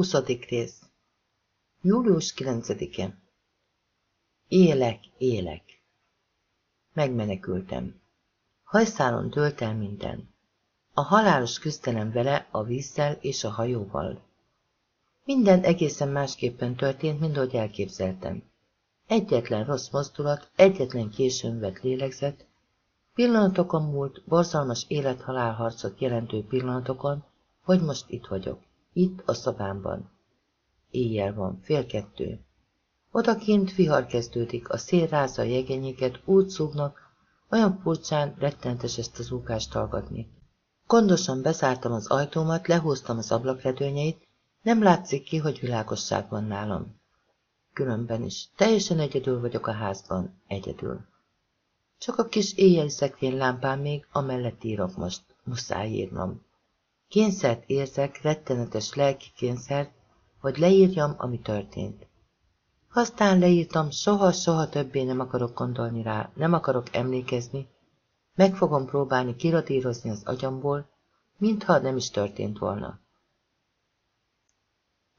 20. rész Július 9-e Élek, élek. Megmenekültem. Hajszálon tölt el minden. A halálos küzdelem vele, a vízzel és a hajóval. Minden egészen másképpen történt, mint ahogy elképzeltem. Egyetlen rossz mozdulat, egyetlen későn vett lélegzet, pillanatokon múlt, borzalmas élet-halálharcot jelentő pillanatokon, hogy most itt vagyok. Itt a szobámban. Éjjel van, fél kettő. Odakint vihar kezdődik, a szél rázza a jegenyéket, úgy szúgnak, olyan furcsán, rettentes ezt az úkást hallgatni. Gondosan bezártam az ajtómat, lehúztam az ablakredőnyeit, nem látszik ki, hogy világosság van nálam. Különben is, teljesen egyedül vagyok a házban, egyedül. Csak a kis éjjeli szekrény lámpám még, amellett írok most, muszáj írnom. Kényszert érzek, rettenetes lelki kényszert, hogy leírjam, ami történt. Aztán leírtam, soha-soha többé nem akarok gondolni rá, nem akarok emlékezni, meg fogom próbálni kiradírozni az agyamból, mintha nem is történt volna.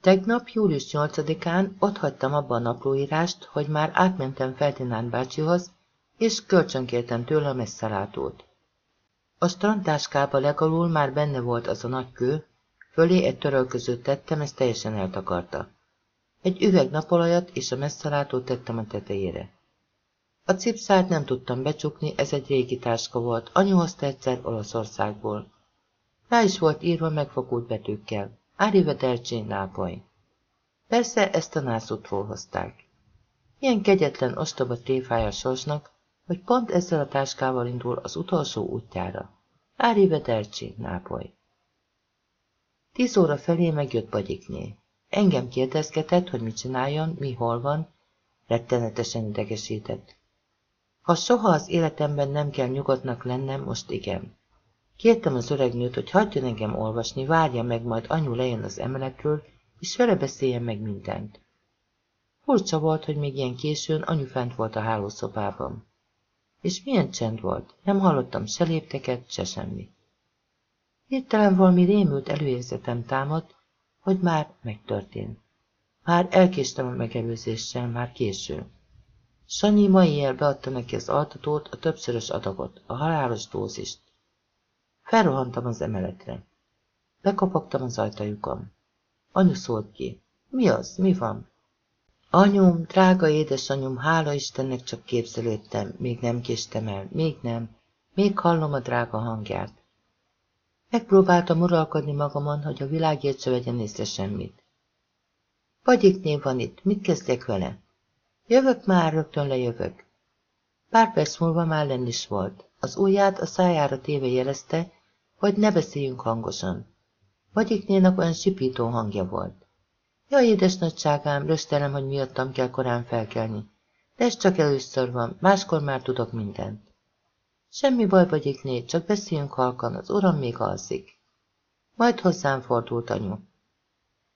Tegnap, július 8-án ott hagytam abba a naplóírást, hogy már átmentem Ferdinánd bácsihoz, és kölcsönkértem tőle a messzalátót. A strandtáskába legalul már benne volt az a nagy kő, fölé egy törölközőt tettem, ezt teljesen eltakarta. Egy üveg napolajat és a messzalátót tettem a tetejére. A cipszárt nem tudtam becsukni, ez egy régi táska volt, anyu egyszer Olaszországból. Rá is volt írva megfogult betűkkel. Arrivederci Nápoly. Persze ezt a nászútról hozták. Ilyen kegyetlen ostoba téfája sorsnak, hogy pont ezzel a táskával indul az utolsó útjára. Arrivederci, Nápoly. Tíz óra felé megjött Bagyikné. Engem kérdezgetett, hogy mit csináljon, mi hol van, rettenetesen idegesített. Ha soha az életemben nem kell nyugodtnak lennem, most igen. Kértem az öreg nőt, hogy hagyjon engem olvasni, várja meg, majd anyu lejön az emeletről, és vele beszéljen meg mindent. Furcsa volt, hogy még ilyen későn anyu fent volt a hálószobában. És milyen csend volt, nem hallottam se lépteket, se semmit. Hirtelen valami rémült előérzetem támadt, hogy már megtörtént. Már elkéstem a megelőzéssel, már késő. Sanyi mai éjjel beadta neki az altatót, a többszörös adagot, a halálos dózist. Felrohantam az emeletre. Bekapogtam az ajtajukon. Anyu szólt ki. Mi az? Mi van? Anyum, drága édesanyum, hála Istennek csak képzelődtem, még nem késtem el, még nem, még hallom a drága hangját. Megpróbáltam uralkodni magamon, hogy a világért se vegyen észre semmit. Pagyiknél van itt, mit kezdjek vele? Jövök már, rögtön lejövök. Pár perc múlva már lenn is volt. Az ujját a szájára téve jelezte, hogy ne beszéljünk hangosan. Pagyiknénak olyan sipító hangja volt. Jaj, édes nagyságám, rösztelem, hogy miattam kell korán felkelni. De ez csak először van, máskor már tudok mindent. Semmi baj, Bagyikné, csak beszéljünk halkan, az uram még alszik. Majd hozzám fordult anyu.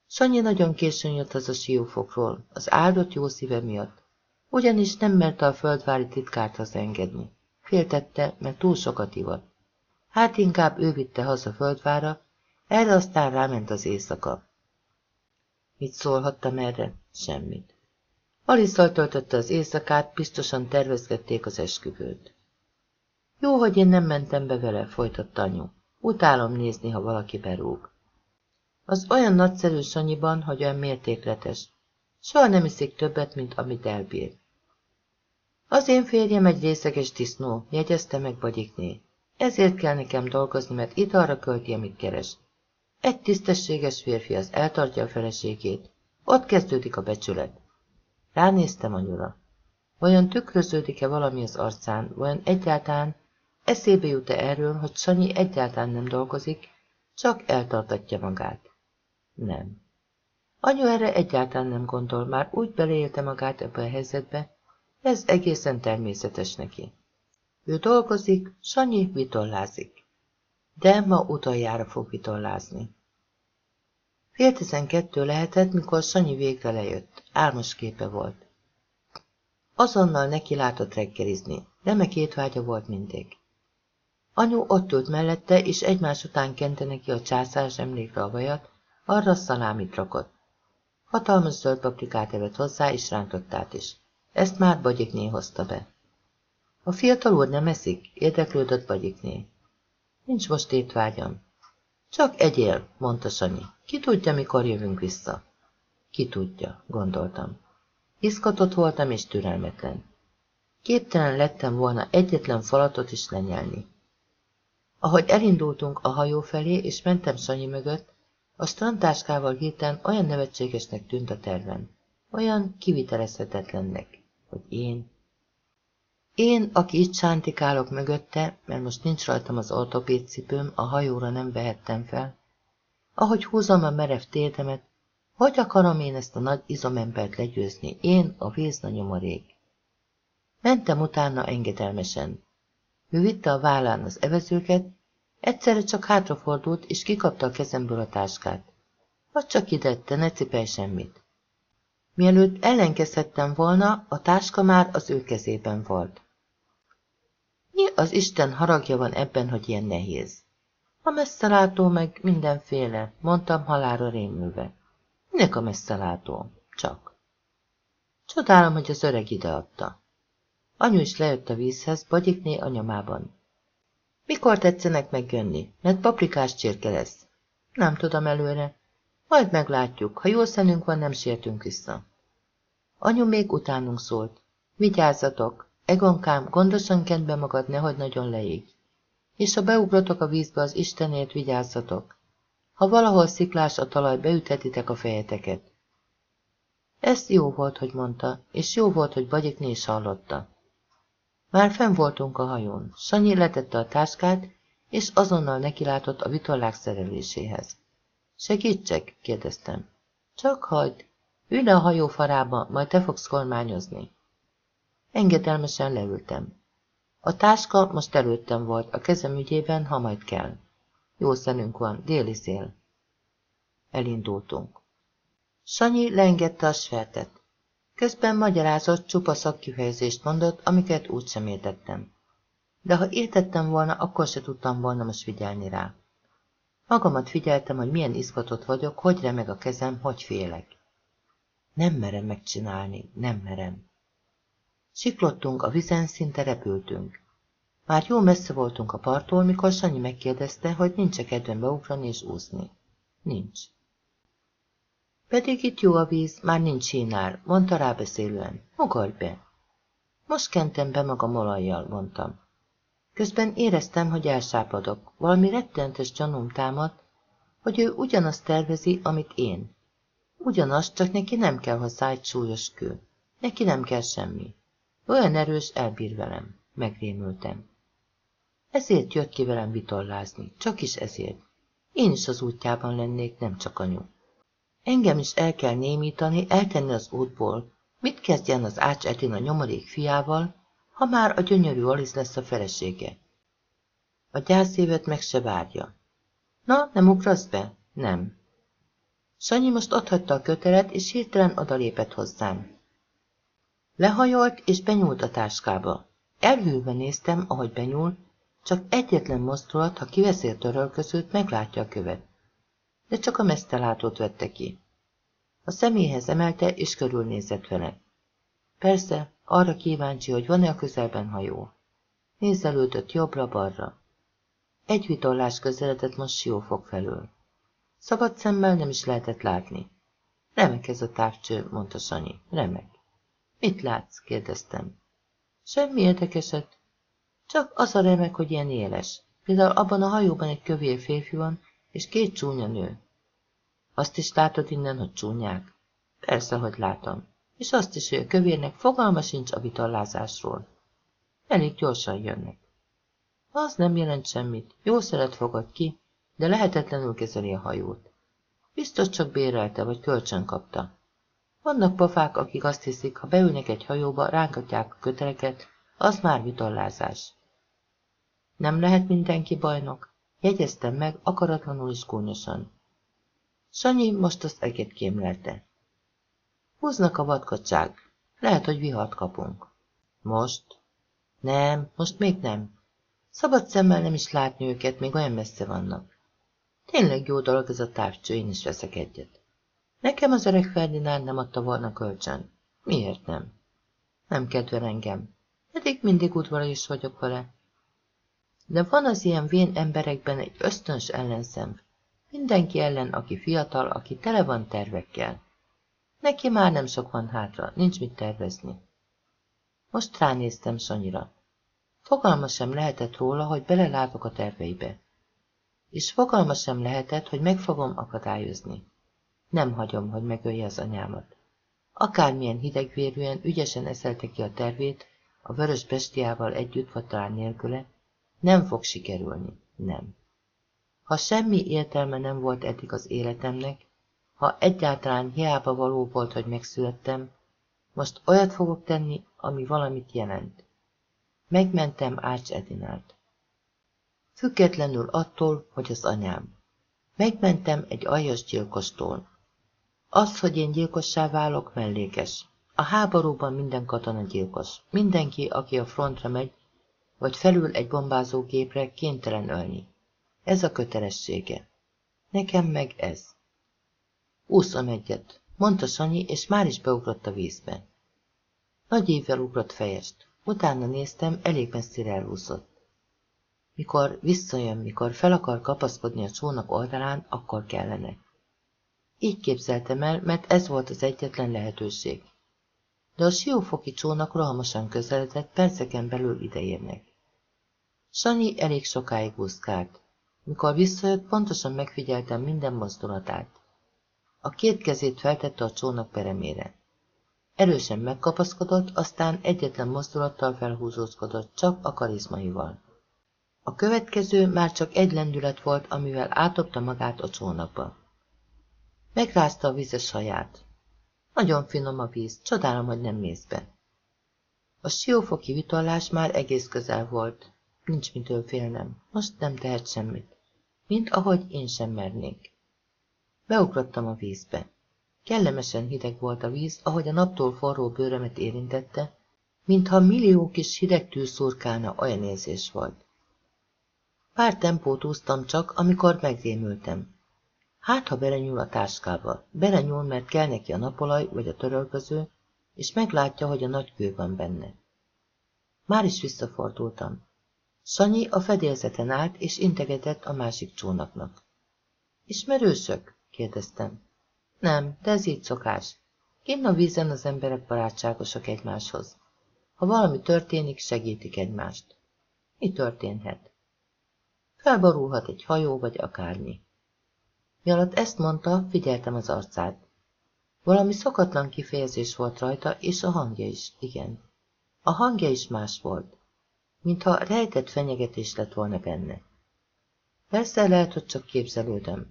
Sanyi nagyon későn jött az a siófokról, az áldott jó szíve miatt, ugyanis nem merte a földvári titkárt hazaengedni. Féltette, mert túl sokat ivott. Hát inkább ő vitte haza földvára, erre aztán ráment az éjszaka. Mit szólhattam erre? Semmit. Alisszal töltötte az éjszakát, biztosan tervezgették az esküvőt. Jó, hogy én nem mentem be vele, folytatta anyu. Utálom nézni, ha valaki berúg. Az olyan nagyszerű Sanyiban, hogy olyan mértékletes. Soha nem iszik többet, mint amit elbír. Az én férjem egy részeges disznó, jegyezte meg Bagyikné. Ezért kell nekem dolgozni, mert itt arra költi, amit keres. Egy tisztességes férfi az eltartja a feleségét. Ott kezdődik a becsület. Ránéztem anyura. Vajon tükröződik-e valami az arcán, vajon egyáltalán eszébe jut-e erről, hogy Sanyi egyáltalán nem dolgozik, csak eltartatja magát? Nem. Anyu erre egyáltalán nem gondol, már úgy beleélte magát ebbe a helyzetbe, ez egészen természetes neki. Ő dolgozik, Sanyi vitorlázik. De ma utoljára fog vitorlázni. Fél tizenkettő lehetett, mikor Sanyi végre lejött. Álmos képe volt. Azonnal neki látott reggelizni. Remek étvágya volt mindig. Anyu ott ült mellette, és egymás után kente neki a császárs emlékre a vajat, arra szalámit rakott. Hatalmas zöld paprikát evett hozzá, és rántottát is. Ezt már Bagyikné hozta be. A fiatal úr nem eszik? Érdeklődött Bagyikné. Nincs most étvágyam. Csak egyél, mondta Sanyi. Ki tudja, mikor jövünk vissza? Ki tudja, gondoltam. Iszkatott voltam és türelmetlen. Képtelen lettem volna egyetlen falatot is lenyelni. Ahogy elindultunk a hajó felé, és mentem Sanyi mögött, a strandtáskával hirtelen olyan nevetségesnek tűnt a tervem. Olyan kivitelezhetetlennek, hogy én... Én, aki itt sántikálok mögötte, mert most nincs rajtam az ortopéd a hajóra nem vehettem fel, ahogy húzom a merev térdemet, hogy akarom én ezt a nagy izomembert legyőzni, én, a vízna nyomorék. Mentem utána engedelmesen. Ő vitte a vállán az evezőket, egyszerre csak hátrafordult, és kikapta a kezemből a táskát. Vagy csak idette, ne cipelj semmit. Mielőtt ellenkezhettem volna, a táska már az ő kezében volt. Mi az Isten haragja van ebben, hogy ilyen nehéz? A messzelátó meg mindenféle, mondtam halára rémülve. Minek a messzelátó? Csak. Csodálom, hogy az öreg ideadta. Anyu is lejött a vízhez, Bagyikné a nyomában. Mikor tetszenek megjönni? Mert paprikás csirke lesz. Nem tudom előre. Majd meglátjuk, ha jó szenünk van, nem sértünk vissza. Anyu még utánunk szólt. Vigyázzatok, Egonkám, gondosan kend be magad, nehogy nagyon leég. És ha beugrotok a vízbe, az Istenért vigyázzatok. Ha valahol sziklás a talaj, beüthetitek a fejeteket. Ez jó volt, hogy mondta, és jó volt, hogy Bagyikné is hallotta. Már fenn voltunk a hajón. Sanyi letette a táskát, és azonnal nekilátott a vitorlák szereléséhez. Segítsek? kérdeztem. Csak hagyd. Ülj a hajó farába, majd te fogsz kormányozni. Engedelmesen leültem. A táska most előttem volt, a kezem ügyében, ha majd kell. Jó szenünk van, déli szél. Elindultunk. Sanyi leengedte a svertet. Közben magyarázott, csupa szakkifejezést mondott, amiket úgy sem értettem. De ha értettem volna, akkor se tudtam volna most figyelni rá. Magamat figyeltem, hogy milyen izgatott vagyok, hogy remeg a kezem, hogy félek. Nem merem megcsinálni, nem merem. Siklottunk a vizen, szinte repültünk. Már jó messze voltunk a parttól, mikor Sanyi megkérdezte, hogy nincs-e kedvem beugrani és úszni. Nincs. Pedig itt jó a víz, már nincs hínár, mondta rábeszélően. Ugorj be! Most kentem be magam olajjal, mondtam. Közben éreztem, hogy elsápadok. Valami rettenetes gyanúm támadt, hogy ő ugyanazt tervezi, amit én. Ugyanazt, csak neki nem kell hozzá egy súlyos kő. Neki nem kell semmi. Olyan erős, elbír velem. Megrémültem. Ezért jött ki velem vitorlázni, csak is ezért. Én is az útjában lennék, nem csak anyu. Engem is el kell némítani, eltenni az útból. Mit kezdjen az Ács a nyomorék fiával, ha már a gyönyörű Alisz lesz a felesége? A gyászévet meg se várja. Na, nem ugrasz be? Nem. Sanyi most otthagyta a kötelet, és hirtelen odalépett hozzám. Lehajolt, és benyúlt a táskába. Elhűlve néztem, ahogy benyúl, csak egyetlen mozdulat, ha kiveszi a törölközőt, meglátja a követ. De csak a mesztelátót vette ki. A személyhez emelte, és körülnézett vele. Persze, arra kíváncsi, hogy van-e a közelben hajó. Nézelődött jobbra-balra. Egy vitorlás közeledett most siófok felől. Szabad szemmel nem is lehetett látni. Remek ez a távcső, mondta Sanyi. Remek. Mit látsz? kérdeztem. Semmi érdekeset. Csak az a remek, hogy ilyen éles. Például abban a hajóban egy kövér férfi van, és két csúnya nő. Azt is látod innen, hogy csúnyák? Persze, hogy látom. És azt is, hogy a kövérnek fogalma sincs a vitorlázásról. Elég gyorsan jönnek. Az nem jelent semmit, jó szeret fogad ki, de lehetetlenül kezeli a hajót. Biztos csak bérelte, vagy kölcsön kapta. Vannak pofák, akik azt hiszik, ha beülnek egy hajóba, rángatják a köteleket, az már vitorlázás. Nem lehet mindenki bajnok, jegyeztem meg, akaratlanul is gúnyosan. Sanyi most azt eget kémlelte. Húznak a vadkacság. Lehet, hogy vihart kapunk. Most? Nem, most még nem. Szabad szemmel nem is látni őket, még olyan messze vannak. Tényleg jó dolog ez a távcső, én is veszek egyet. Nekem az öreg Ferdinánd nem adta volna kölcsön. Miért nem? Nem kedvel engem. Eddig mindig udvara is vagyok vele. De van az ilyen vén emberekben egy ösztönös ellenszem. Mindenki ellen, aki fiatal, aki tele van tervekkel. Neki már nem sok van hátra, nincs mit tervezni. Most ránéztem Sanyira. Fogalma sem lehetett róla, hogy belelátok a terveibe. És fogalma sem lehetett, hogy meg fogom akadályozni. Nem hagyom, hogy megölje az anyámat. Akármilyen hidegvérűen, ügyesen eszelte ki a tervét, a vörös bestiával együtt vagy talán nélküle, nem fog sikerülni, nem. Ha semmi értelme nem volt eddig az életemnek, ha egyáltalán hiába való volt, hogy megszülettem, most olyat fogok tenni, ami valamit jelent. Megmentem Ács Edinát. Függetlenül attól, hogy az anyám. Megmentem egy aljas gyilkostól. Az, hogy én gyilkossá válok, mellékes. A háborúban minden katona gyilkos. Mindenki, aki a frontra megy, vagy felül egy bombázógépre, kénytelen ölni. Ez a kötelessége. Nekem meg ez. Úszom egyet, mondta Sanyi, és már is beugrott a vízbe. Nagy évvel ugrott fejest. Utána néztem, elég messzire elúszott. Mikor visszajön, mikor fel akar kapaszkodni a csónak oldalán, akkor kellene. Így képzeltem el, mert ez volt az egyetlen lehetőség. De a siófoki csónak rohamosan közeledett, perceken belül ideérnek. Sanyi elég sokáig buszkált. Mikor visszajött, pontosan megfigyeltem minden mozdulatát. A két kezét feltette a csónak peremére. Erősen megkapaszkodott, aztán egyetlen mozdulattal felhúzózkodott, csak a karizmaival. A következő már csak egy lendület volt, amivel átopta magát a csónakba. Megrázta a vizes haját. Nagyon finom a víz, csodálom, hogy nem mész be. A siófoki vitorlás már egész közel volt. Nincs mitől félnem, most nem tehet semmit. Mint ahogy én sem mernék. Beugrottam a vízbe. Kellemesen hideg volt a víz, ahogy a naptól forró bőrömet érintette, mintha millió kis hideg tű szurkálna, olyan érzés volt. Pár tempót úsztam csak, amikor megrémültem. Hát, ha belenyúl a táskába, belenyúl, mert kell neki a napolaj vagy a törölköző, és meglátja, hogy a nagy kő van benne. Már is visszafordultam. Sanyi a fedélzeten állt, és integetett a másik csónaknak. Ismerősök? kérdeztem. Nem, de ez így szokás. Kinn a vízen az emberek barátságosak egymáshoz. Ha valami történik, segítik egymást. Mi történhet? Felborulhat egy hajó, vagy akármi. Mi alatt ezt mondta, figyeltem az arcát. Valami szokatlan kifejezés volt rajta, és a hangja is, igen. A hangja is más volt, mintha rejtett fenyegetés lett volna benne. Persze lehet, hogy csak képzelődöm.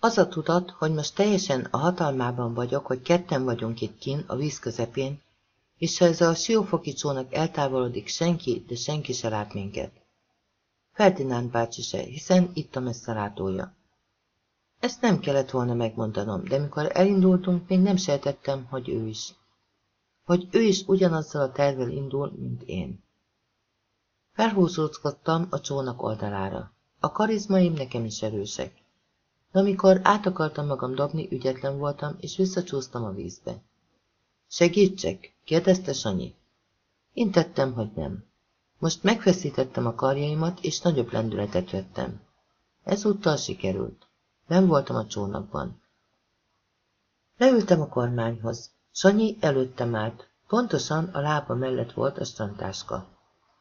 Az a tudat, hogy most teljesen a hatalmában vagyok, hogy ketten vagyunk itt kin, a víz közepén, és ha ez a siófoki csónak eltávolodik, senki, de senki se lát minket. Ferdinánd bácsi se, hiszen itt a messzelátója. Ezt nem kellett volna megmondanom, de mikor elindultunk, még nem sejtettem, hogy ő is. Hogy ő is ugyanazzal a tervel indul, mint én. Felhúzódtam a csónak oldalára. A karizmaim nekem is erősek. De amikor át akartam magam dobni, ügyetlen voltam, és visszacsúsztam a vízbe. Segítsek? kérdezte Sanyi. Én tettem, hogy nem. Most megfeszítettem a karjaimat, és nagyobb lendületet vettem. Ezúttal sikerült. Nem voltam a csónakban. Leültem a kormányhoz. Sanyi előttem állt. Pontosan a lába mellett volt a strantáska.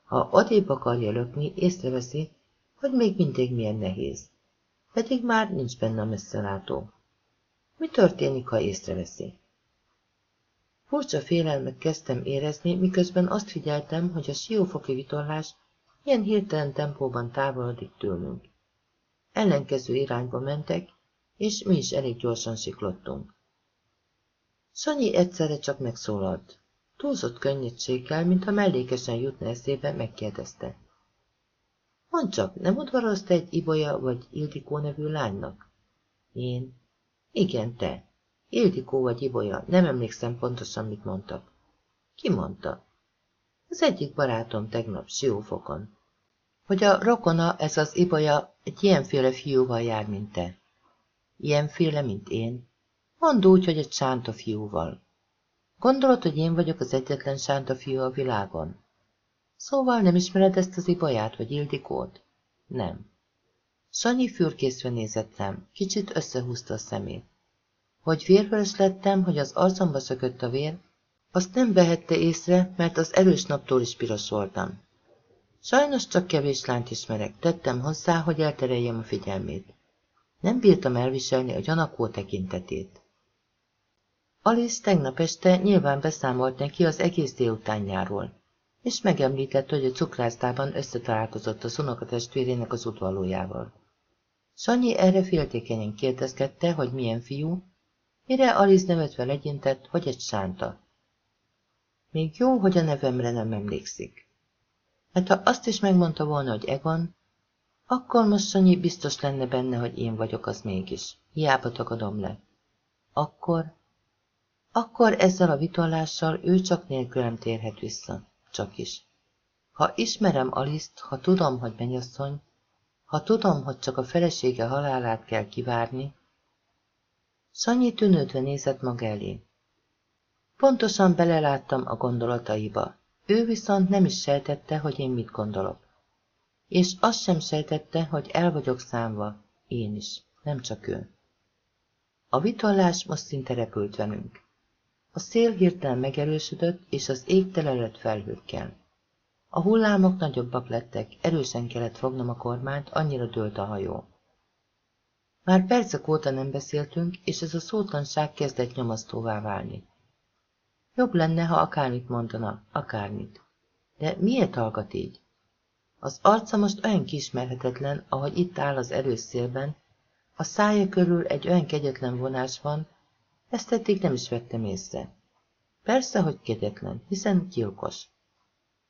Ha odébb akarja lökni, észreveszi, hogy még mindig milyen nehéz. Pedig már nincs benne a messzelátó. Mi történik, ha észreveszi? Furcsa félelmet kezdtem érezni, miközben azt figyeltem, hogy a siófoki vitorlás ilyen hirtelen tempóban távolodik tőlünk ellenkező irányba mentek, és mi is elég gyorsan siklottunk. Sanyi egyszerre csak megszólalt. Túlzott könnyedséggel, mintha mellékesen jutna eszébe, megkérdezte. Mondd csak, nem udvarozta egy Ibolya vagy Ildikó nevű lánynak? Én? Igen, te. Ildikó vagy Ibolya, nem emlékszem pontosan, mit mondtak. Ki mondta? Az egyik barátom tegnap Siófokon hogy a rokona, ez az ibolya, egy ilyenféle fiúval jár, mint te. Ilyenféle, mint én. Mondd úgy, hogy egy sánta fiúval. Gondolod, hogy én vagyok az egyetlen sánta fiú a világon? Szóval nem ismered ezt az ibolyát vagy Ildikót? Nem. Sanyi fürkészve nézett kicsit összehúzta a szemét. Hogy vérvörös lettem, hogy az arcomba szökött a vér, azt nem vehette észre, mert az erős naptól is piros voltam. Sajnos csak kevés lányt ismerek, tettem hozzá, hogy eltereljem a figyelmét. Nem bírtam elviselni a gyanakó tekintetét. Alice tegnap este nyilván beszámolt neki az egész délutánjáról, és megemlített, hogy a cukrásztában összetalálkozott a unokatestvérének az udvalójával. Sanyi erre féltékenyen kérdezkedte, hogy milyen fiú, mire Alice nevetve legyintett, hogy egy sánta. Még jó, hogy a nevemre nem emlékszik. Mert ha azt is megmondta volna, hogy Egon, akkor most Sanyi biztos lenne benne, hogy én vagyok az mégis. Hiába tagadom le. Akkor, akkor ezzel a vitorlással ő csak nélkülem térhet vissza. Csak is. Ha ismerem Aliszt, ha tudom, hogy mennyasszony, ha tudom, hogy csak a felesége halálát kell kivárni, Sanyi tűnődve nézett maga elé. Pontosan beleláttam a gondolataiba, ő viszont nem is sejtette, hogy én mit gondolok. És azt sem sejtette, hogy el vagyok számva, én is, nem csak ő. A vitorlás most szinte repült velünk. A szél hirtelen megerősödött, és az ég tele lett felhőkkel. A hullámok nagyobbak lettek, erősen kellett fognom a kormányt, annyira dőlt a hajó. Már percek óta nem beszéltünk, és ez a szótlanság kezdett nyomasztóvá válni. Jobb lenne, ha akármit mondana, akármit. De miért hallgat így? Az arca most olyan kismerhetetlen, ahogy itt áll az erős szélben, a szája körül egy olyan kegyetlen vonás van, ezt eddig nem is vettem észre. Persze, hogy kegyetlen, hiszen gyilkos.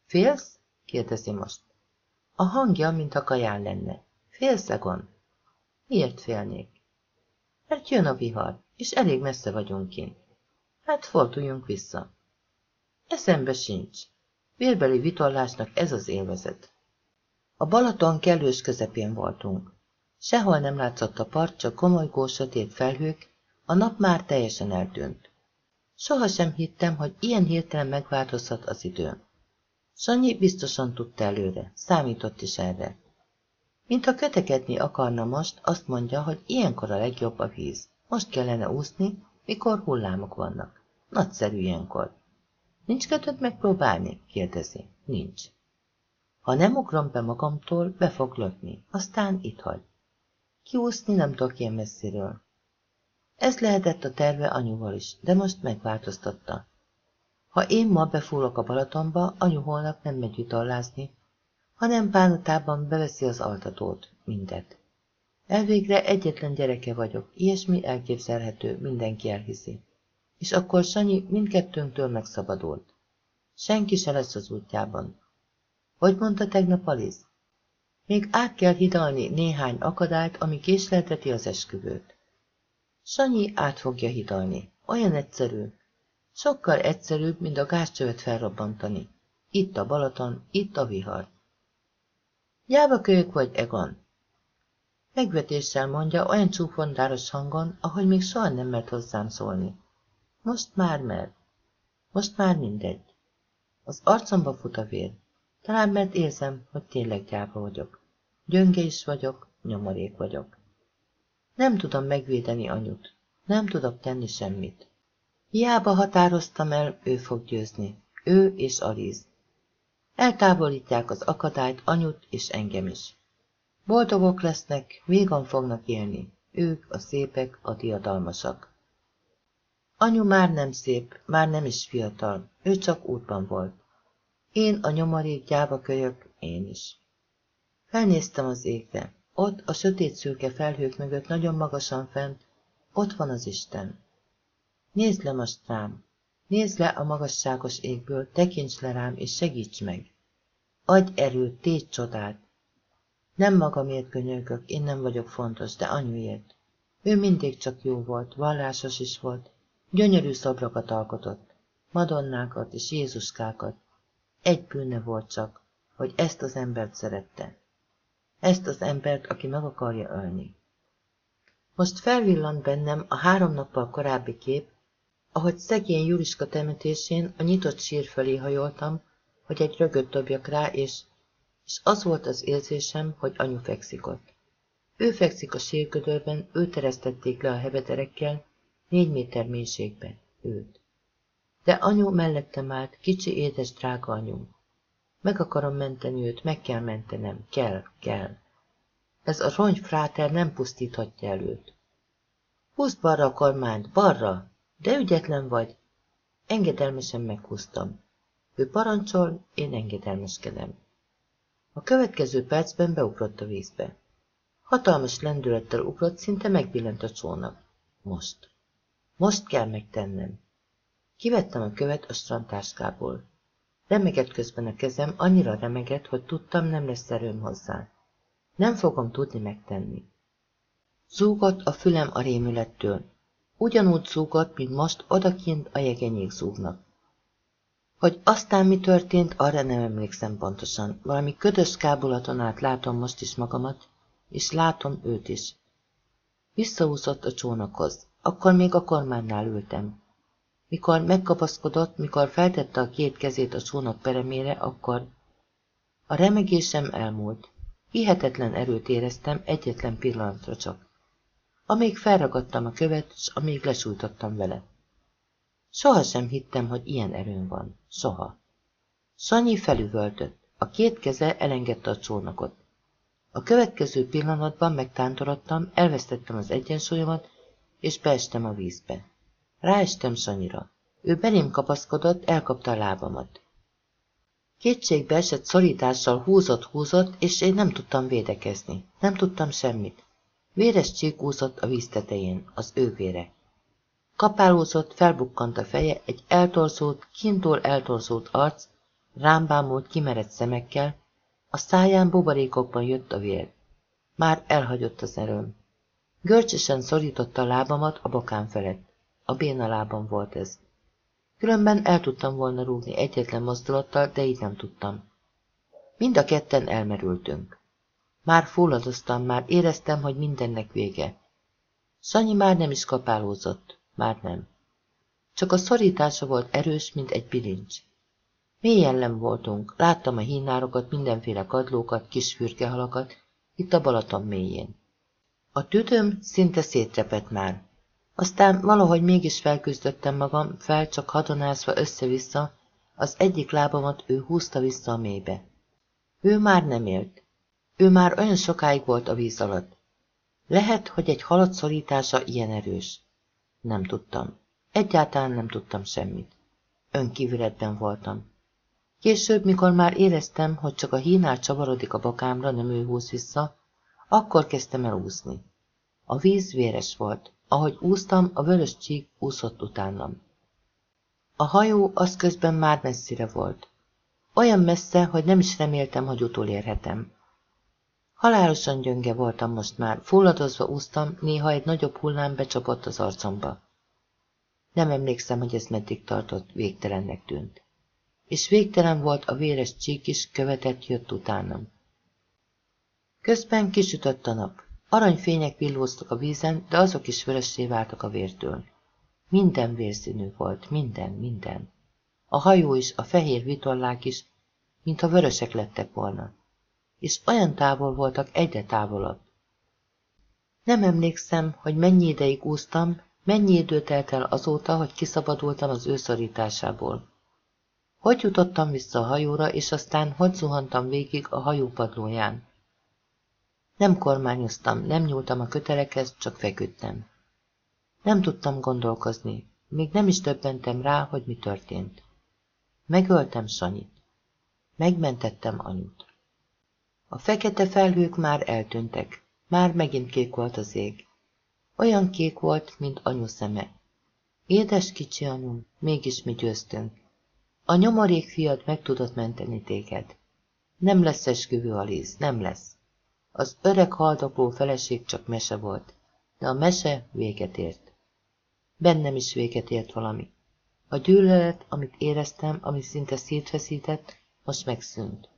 Félsz? kérdezi most. A hangja, mint a kaján lenne. Félsz, Egon? Miért félnék? Mert jön a vihar, és elég messze vagyunk kint. Hát forduljunk vissza. Eszembe sincs. Vérbeli vitorlásnak ez az élvezet. A Balaton kellős közepén voltunk. Sehol nem látszott a part, csak komolygó sötét felhők, a nap már teljesen eltűnt. Soha sem hittem, hogy ilyen hirtelen megváltozhat az idő. Sanyi biztosan tudta előre, számított is erre. Mint ha kötekedni akarna most, azt mondja, hogy ilyenkor a legjobb a víz. Most kellene úszni, mikor hullámok vannak. Nagyszerű ilyenkor. Nincs kötött megpróbálni? kérdezi. Nincs. Ha nem ugrom be magamtól, be fog lökni, aztán itt hagy. Kiúszni nem tudok ilyen messziről. Ez lehetett a terve anyuval is, de most megváltoztatta. Ha én ma befúrok a Balatonba, anyu holnap nem megy vitorlázni, hanem bánatában beveszi az altatót, mindet. Elvégre egyetlen gyereke vagyok, ilyesmi elképzelhető, mindenki elhiszi. És akkor Sanyi mindkettőnktől megszabadult. Senki se lesz az útjában. Hogy mondta tegnap Aliz? Még át kell hidalni néhány akadályt, ami késlelteti az esküvőt. Sanyi át fogja hidalni. Olyan egyszerű. Sokkal egyszerűbb, mint a gázcsövet felrobbantani. Itt a Balaton, itt a vihar. Jába kölyök vagy, Egon? Megvetéssel mondja, olyan csúfondáros hangon, ahogy még soha nem mert hozzám szólni. Most már mer. Most már mindegy. Az arcomba fut a vér. Talán mert érzem, hogy tényleg gyáva vagyok. Gyönge is vagyok, nyomorék vagyok. Nem tudom megvédeni anyut. Nem tudok tenni semmit. Hiába határoztam el, ő fog győzni. Ő és Aliz. Eltávolítják az akadályt anyut és engem is. Boldogok lesznek, végan fognak élni. Ők a szépek, a diadalmasak. Anyu már nem szép, már nem is fiatal, ő csak útban volt. Én a nyomarék gyáva kölyök, én is. Felnéztem az égre. Ott, a sötét szürke felhők mögött nagyon magasan fent, ott van az Isten. Nézd le most rám, nézd le a magasságos égből, tekints le rám, és segíts meg. Adj erőt, tégy csodát. Nem magamért könyörgök, én nem vagyok fontos, de anyuért. Ő mindig csak jó volt, vallásos is volt, gyönyörű szobrokat alkotott, madonnákat és Jézuskákat. Egy bűne volt csak, hogy ezt az embert szerette. Ezt az embert, aki meg akarja ölni. Most felvillant bennem a három nappal korábbi kép, ahogy szegény Juliska temetésén a nyitott sír fölé hajoltam, hogy egy rögöt dobjak rá, és, és az volt az érzésem, hogy anyu fekszik ott. Ő fekszik a sírködörben, ő teresztették le a hebederekkel, négy méter mélységbe, őt. De anyu mellettem állt, kicsi édes drága anyum. Meg akarom menteni őt, meg kell mentenem, kell, kell. Ez a rongy fráter nem pusztíthatja el őt. Húzd balra a kormányt, balra! De ügyetlen vagy! Engedelmesen meghúztam. Ő parancsol, én engedelmeskedem. A következő percben beugrott a vízbe. Hatalmas lendülettel ugrott, szinte megbillent a csónak. Most. Most kell megtennem. Kivettem a követ a strandtáskából. Remegett közben a kezem, annyira remegett, hogy tudtam, nem lesz erőm hozzá. Nem fogom tudni megtenni. Zúgott a fülem a rémülettől. Ugyanúgy zúgott, mint most odakint a jegenyék zúgnak. Hogy aztán mi történt, arra nem emlékszem pontosan. Valami ködös kábulaton át látom most is magamat, és látom őt is. Visszaúszott a csónakhoz. Akkor még a kormánynál ültem. Mikor megkapaszkodott, mikor feltette a két kezét a csónak peremére, akkor a remegésem elmúlt. Hihetetlen erőt éreztem egyetlen pillanatra csak. Amíg felragadtam a követ, s amíg lesújtottam vele. Soha sem hittem, hogy ilyen erőm van. Soha. Sanyi felüvöltött. A két keze elengedte a csónakot. A következő pillanatban megtántorodtam, elvesztettem az egyensúlyomat, és beestem a vízbe. Ráestem Sanyira. Ő belém kapaszkodott, elkapta a lábamat. Kétségbe esett szorítással húzott-húzott, és én nem tudtam védekezni. Nem tudtam semmit. Véres csík úszott a víz tetején, az ő vére. Kapálózott, felbukkant a feje, egy eltorzult, kintól eltorzult arc, rámbámult kimerett szemekkel, a száján buborékokban jött a vér. Már elhagyott az erőm. Görcsösen szorította a lábamat a bokám felett. A béna lábam volt ez. Különben el tudtam volna rúgni egyetlen mozdulattal, de így nem tudtam. Mind a ketten elmerültünk. Már fulladoztam, már éreztem, hogy mindennek vége. Sanyi már nem is kapálózott, már nem. Csak a szorítása volt erős, mint egy bilincs. Mélyen nem voltunk, láttam a hínárokat, mindenféle kadlókat, kis fürkehalakat, itt a Balaton mélyén. A tüdőm szinte szétrepett már. Aztán valahogy mégis felküzdöttem magam, fel csak hadonázva össze-vissza, az egyik lábamat ő húzta vissza a mélybe. Ő már nem élt. Ő már olyan sokáig volt a víz alatt. Lehet, hogy egy halat szorítása ilyen erős. Nem tudtam. Egyáltalán nem tudtam semmit. Önkívületben voltam. Később, mikor már éreztem, hogy csak a hínál csavarodik a bakámra, nem ő húz vissza, akkor kezdtem el úszni. A víz véres volt. Ahogy úsztam, a vörös csík úszott utánam. A hajó az közben már messzire volt. Olyan messze, hogy nem is reméltem, hogy utolérhetem. Halálosan gyönge voltam most már, fulladozva úsztam, néha egy nagyobb hullám becsapott az arcomba. Nem emlékszem, hogy ez meddig tartott, végtelennek tűnt. És végtelen volt a véres csík is, követett jött utánam. Közben kisütött a nap. Aranyfények villóztak a vízen, de azok is vörössé váltak a vértől. Minden vérszínű volt, minden, minden. A hajó is, a fehér vitorlák is, mintha vörösek lettek volna. És olyan távol voltak, egyre távolabb. Nem emlékszem, hogy mennyi ideig úsztam, mennyi idő telt el azóta, hogy kiszabadultam az őszorításából. Hogy jutottam vissza a hajóra, és aztán hogy zuhantam végig a hajó padlóján. Nem kormányoztam, nem nyúltam a kötelekhez, csak feküdtem. Nem tudtam gondolkozni, még nem is döbbentem rá, hogy mi történt. Megöltem Sanyit. Megmentettem anyut. A fekete felhők már eltűntek, már megint kék volt az ég. Olyan kék volt, mint anyu szeme. Édes kicsi anyum, mégis mi győztünk. A nyomorék fiad meg tudott menteni téged. Nem lesz esküvő, Aliz, nem lesz. Az öreg haldokló feleség csak mese volt, de a mese véget ért. Bennem is véget ért valami. A gyűlölet, amit éreztem, ami szinte szétfeszített, most megszűnt.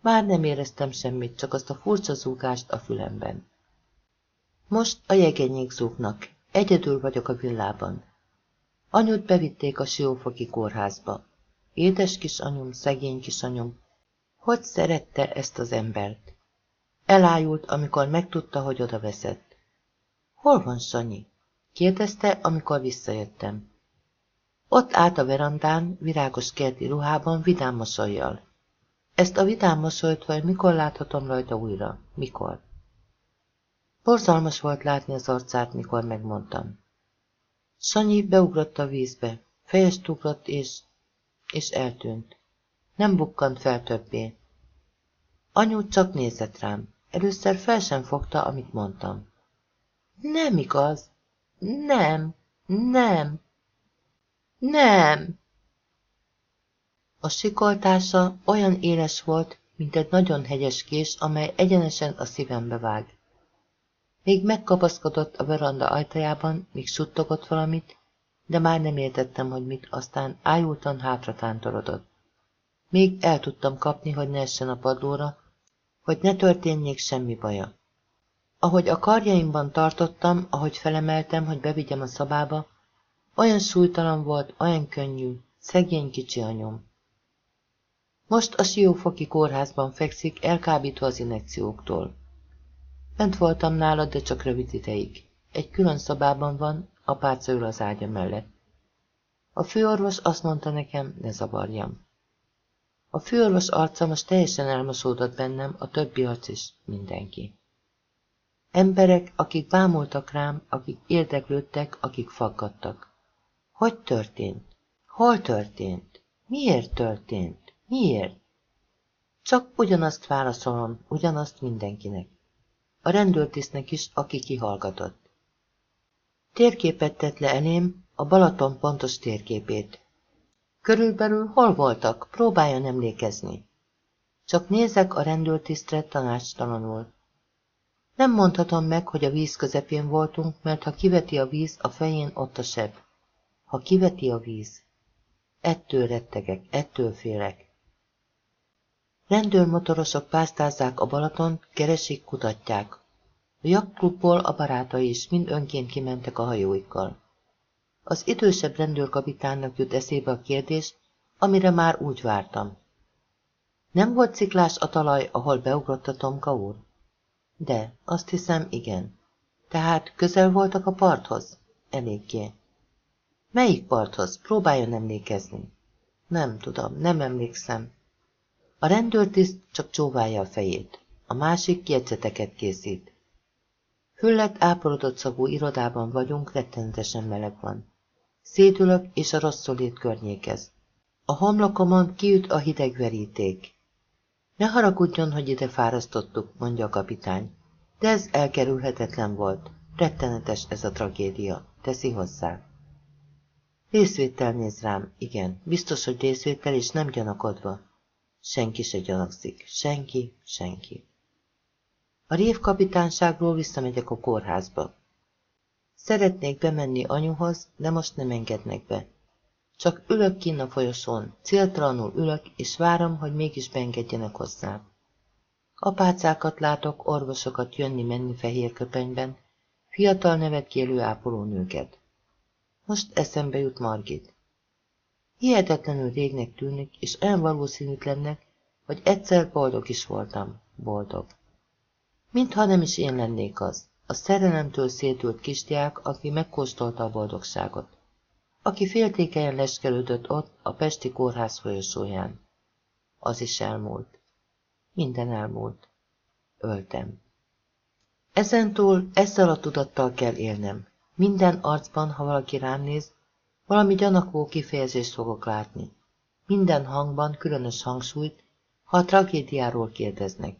Már nem éreztem semmit, csak azt a furcsa zúgást a fülemben. Most a jegenyék zúgnak, egyedül vagyok a villában. Anyut bevitték a siófoki kórházba. Édes kis anyum, szegény kis anyum, hogy szerette ezt az embert? Elájult, amikor megtudta, hogy oda veszett. Hol van Sanyi? kérdezte, amikor visszajöttem. Ott állt a verandán, virágos kerti ruhában, vidám mosolyjal. Ezt a vidám mosolyt vagy mikor láthatom rajta újra? Mikor? Borzalmas volt látni az arcát, mikor megmondtam. Sanyi beugrott a vízbe, fejest ugrott és... és eltűnt. Nem bukkant fel többé. Anyu csak nézett rám. Először fel sem fogta, amit mondtam. Nem igaz. Nem. Nem. Nem. A sikoltása olyan éles volt, mint egy nagyon hegyes kés, amely egyenesen a szívembe vág. Még megkapaszkodott a veranda ajtajában, míg suttogott valamit, de már nem értettem, hogy mit, aztán ájultan hátra tántorodott. Még el tudtam kapni, hogy ne essen a padlóra, hogy ne történjék semmi baja. Ahogy a karjaimban tartottam, ahogy felemeltem, hogy bevigyem a szabába, olyan súlytalan volt, olyan könnyű, szegény kicsi anyom. Most a siófoki kórházban fekszik, elkábítva az inekcióktól. Bent voltam nála, de csak rövid ideig. Egy külön szobában van, apáca ül az ágya mellett. A főorvos azt mondta nekem, ne zavarjam. A főorvos arca most teljesen elmosódott bennem, a többi arc is, mindenki. Emberek, akik bámultak rám, akik érdeklődtek, akik faggattak. Hogy történt? Hol történt? Miért történt? Miért? Csak ugyanazt válaszolom, ugyanazt mindenkinek. A rendőrtisztnek is, aki kihallgatott. Térképet tett le elém, a Balaton pontos térképét. Körülbelül hol voltak? Próbáljon emlékezni. Csak nézek a rendőrtisztre tanácstalanul. Nem mondhatom meg, hogy a víz közepén voltunk, mert ha kiveti a víz, a fején ott a seb. Ha kiveti a víz. Ettől rettegek, ettől félek. Rendőrmotorosok pásztázzák a Balaton, keresik, kutatják. A jakklubból a barátai is mind önként kimentek a hajóikkal. Az idősebb rendőrkapitánynak jut eszébe a kérdés, amire már úgy vártam. Nem volt sziklás a talaj, ahol beugrott a Tomka úr? De, azt hiszem, igen. Tehát közel voltak a parthoz? Eléggé. Melyik parthoz? Próbáljon emlékezni. Nem tudom, nem emlékszem. A rendőrtiszt csak csóválja a fejét. A másik jegyzeteket készít. Füllett, áporodott szagú irodában vagyunk, rettenetesen meleg van. Szédülök, és a rosszolét környékez. A homlokomon kiüt a hideg veríték. Ne haragudjon, hogy ide fárasztottuk, mondja a kapitány. De ez elkerülhetetlen volt. Rettenetes ez a tragédia, teszi hozzá. Részvétel néz rám, igen, biztos, hogy részvétel, és nem gyanakodva. Senki se gyanakszik, senki, senki. A révkapitányságról visszamegyek a kórházba. Szeretnék bemenni anyuhoz, de most nem engednek be. Csak ülök kinn a folyosón, céltalanul ülök, és várom, hogy mégis beengedjenek hozzám. Apácákat látok, orvosokat jönni-menni fehér köpenyben, fiatal nevetkélő ápolónőket. Most eszembe jut Margit. Hihetetlenül régnek tűnik, és olyan valószínűtlennek, hogy egyszer boldog is voltam, boldog. Mintha nem is én lennék az a szerelemtől szétült kisdiák, aki megkóstolta a boldogságot, aki féltékenyen leskelődött ott a Pesti kórház folyosóján. Az is elmúlt. Minden elmúlt. Öltem. Ezentúl ezzel a tudattal kell élnem. Minden arcban, ha valaki rám néz, valami gyanakvó kifejezést fogok látni. Minden hangban különös hangsúlyt, ha a tragédiáról kérdeznek.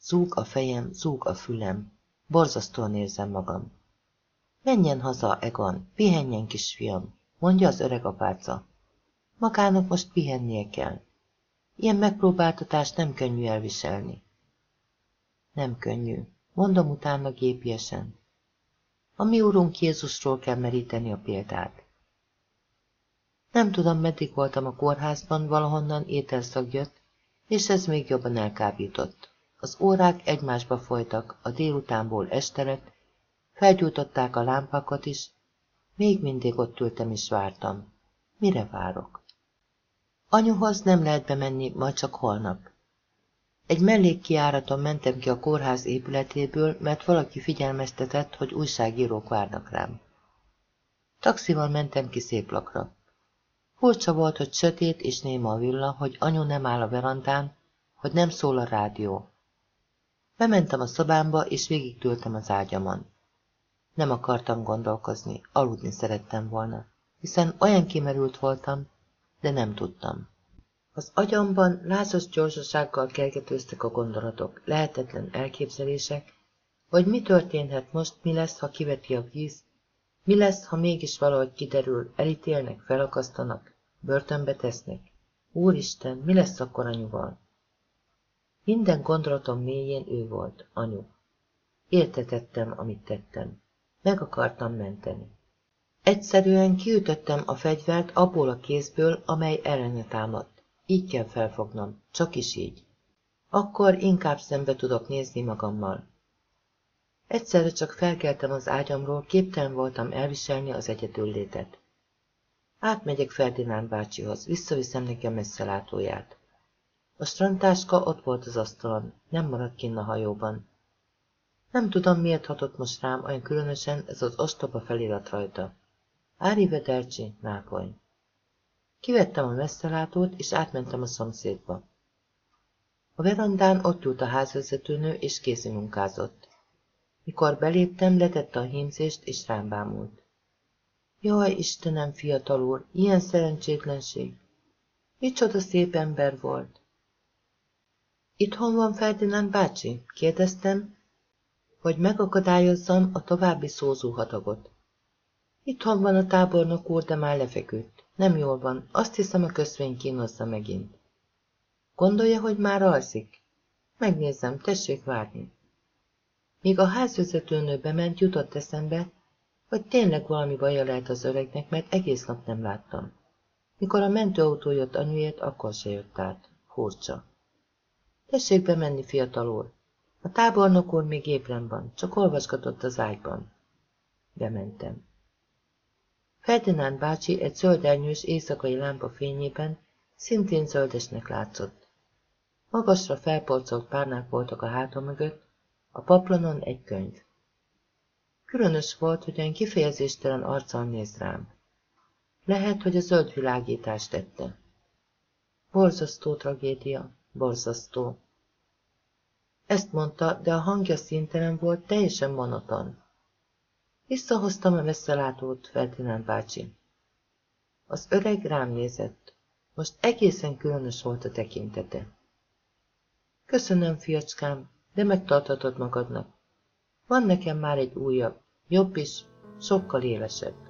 Zúg a fejem, zúg a fülem, Borzasztóan érzem magam. Menjen haza, Egon, pihenjen, kisfiam, mondja az öreg apáca. Magának most pihennie kell. Ilyen megpróbáltatást nem könnyű elviselni. Nem könnyű, mondom utána gépiesen. A mi úrunk Jézusról kell meríteni a példát. Nem tudom, meddig voltam a kórházban, valahonnan ételszag jött, és ez még jobban elkábított. Az órák egymásba folytak, a délutánból este lett, felgyújtották a lámpákat is, még mindig ott ültem és vártam. Mire várok? Anyuhoz nem lehet bemenni, majd csak holnap. Egy mellékkiáraton mentem ki a kórház épületéből, mert valaki figyelmeztetett, hogy újságírók várnak rám. Taxival mentem ki szép lakra. Furcsa volt, hogy sötét és néma a villa, hogy anyu nem áll a verandán, hogy nem szól a rádió. Bementem a szobámba, és végigtültem az ágyamon. Nem akartam gondolkozni, aludni szerettem volna, hiszen olyan kimerült voltam, de nem tudtam. Az agyamban lázas gyorsasággal kergetőztek a gondolatok, lehetetlen elképzelések, hogy mi történhet most, mi lesz, ha kiveti a víz, mi lesz, ha mégis valahogy kiderül, elítélnek, felakasztanak, börtönbe tesznek. Úristen, mi lesz akkor anyuval? Minden gondolatom mélyén ő volt, anyu. Értetettem, amit tettem. Meg akartam menteni. Egyszerűen kiütöttem a fegyvert abból a kézből, amely ellene támadt. Így kell felfognom, csak is így. Akkor inkább szembe tudok nézni magammal. Egyszerre csak felkeltem az ágyamról, képtelen voltam elviselni az egyedüllétet. Átmegyek Ferdinánd bácsihoz, visszaviszem neki a messzelátóját. A strandtáska ott volt az asztalon, nem maradt kinn a hajóban. Nem tudom, miért hatott most rám olyan különösen ez az ostoba felirat rajta. Arrivederci, Nápoly. Kivettem a messzelátót, és átmentem a szomszédba. A verandán ott ült a házvezetőnő, és kézi munkázott. Mikor beléptem, letette a hímzést, és rám bámult. Jaj, Istenem, fiatal úr, ilyen szerencsétlenség! Micsoda szép ember volt! Itthon van Ferdinánd bácsi? kérdeztem, hogy megakadályozzam a további szózóhatagot. Itthon van a tábornok úr, de már lefeküdt. Nem jól van, azt hiszem a köszvény kínozza megint. Gondolja, hogy már alszik? Megnézem, tessék várni. Míg a házvezetőnő bement, jutott eszembe, hogy tényleg valami baja lehet az öregnek, mert egész nap nem láttam. Mikor a mentőautó jött anyuért, akkor se jött át. Furcsa. Tessék bemenni, fiatal úr. A tábornok úr még ébren van, csak olvasgatott az ágyban. Bementem. Ferdinánd bácsi egy zöldernyős éjszakai lámpa fényében szintén zöldesnek látszott. Magasra felporcolt párnák voltak a háta mögött, a paplanon egy könyv. Különös volt, hogy olyan kifejezéstelen arccal néz rám. Lehet, hogy a zöld világítást tette. Borzasztó tragédia, borzasztó. Ezt mondta, de a hangja szintelen volt, teljesen monoton. Visszahoztam a messzelátót, Ferdinánd bácsi. Az öreg rám nézett. Most egészen különös volt a tekintete. Köszönöm, fiacskám, de megtarthatod magadnak. Van nekem már egy újabb, jobb is, sokkal élesebb.